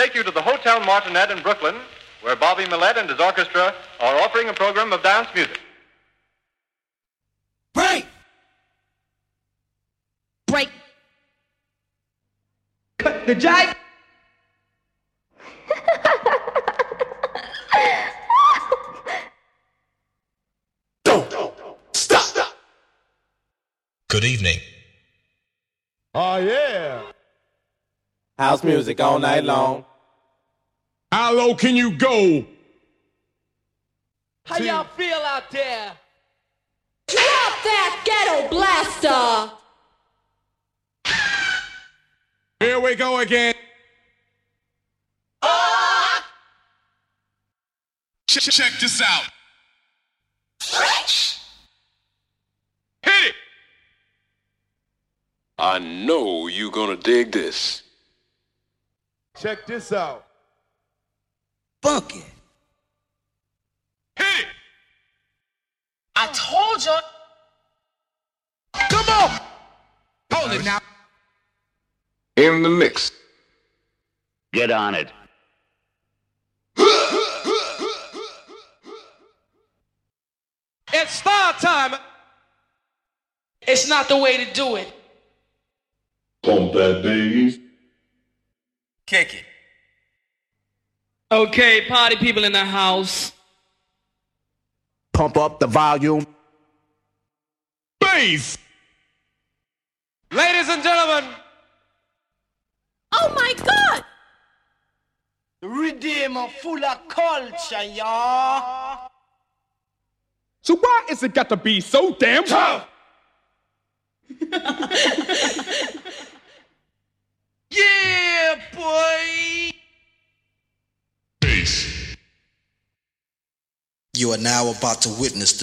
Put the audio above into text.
take you to the Hotel Martinet in Brooklyn, where Bobby Millette and his orchestra are offering a program of dance music. Break! Break. Cut the jive! Good evening. Oh, yeah. House music all night long. How low can you go? How y'all feel out there? Drop that ghetto blaster. Here we go again. Check, check this out. Hit it. I know you're gonna dig this. Check this out. Funky. Hit it. I told you. Come on. Hold it now. In the mix. Get on it. It's star time. It's not the way to do it. Pump that bass. Kick it. Okay, party people in the house. Pump up the volume. Bass. Ladies and gentlemen, Oh my God! Redeemer full of culture, y'all. So why is it got to be so damn tough? You are now about to witness the